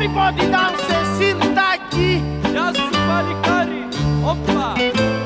sempre pode dar um se daqui. Já se pode, Opa!